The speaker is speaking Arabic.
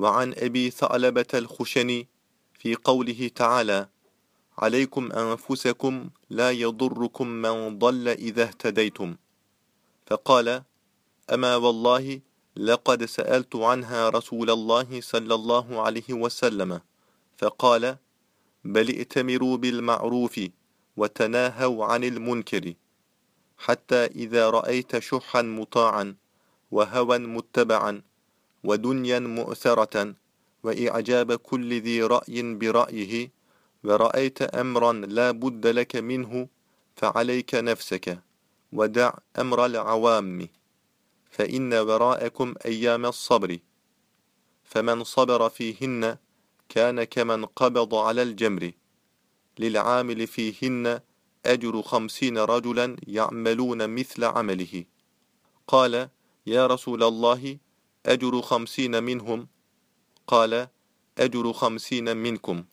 وعن أبي ثعلبة الخشني في قوله تعالى عليكم أنفسكم لا يضركم من ضل إذا اهتديتم فقال أما والله لقد سألت عنها رسول الله صلى الله عليه وسلم فقال بل ائتمروا بالمعروف وتناهوا عن المنكر حتى إذا رأيت شحا مطاعا وهوى متبعا ودنيا مؤثرة وإعجاب كل ذي رأي برأيه ورأيت أمرا لا بد لك منه فعليك نفسك ودع أمر العوام فإن وراءكم أيام الصبر فمن صبر فيهن كان كمن قبض على الجمر للعامل فيهن أجر خمسين رجلا يعملون مثل عمله. قال يا رسول الله أجر خمسين منهم؟ قال أجر خمسين منكم.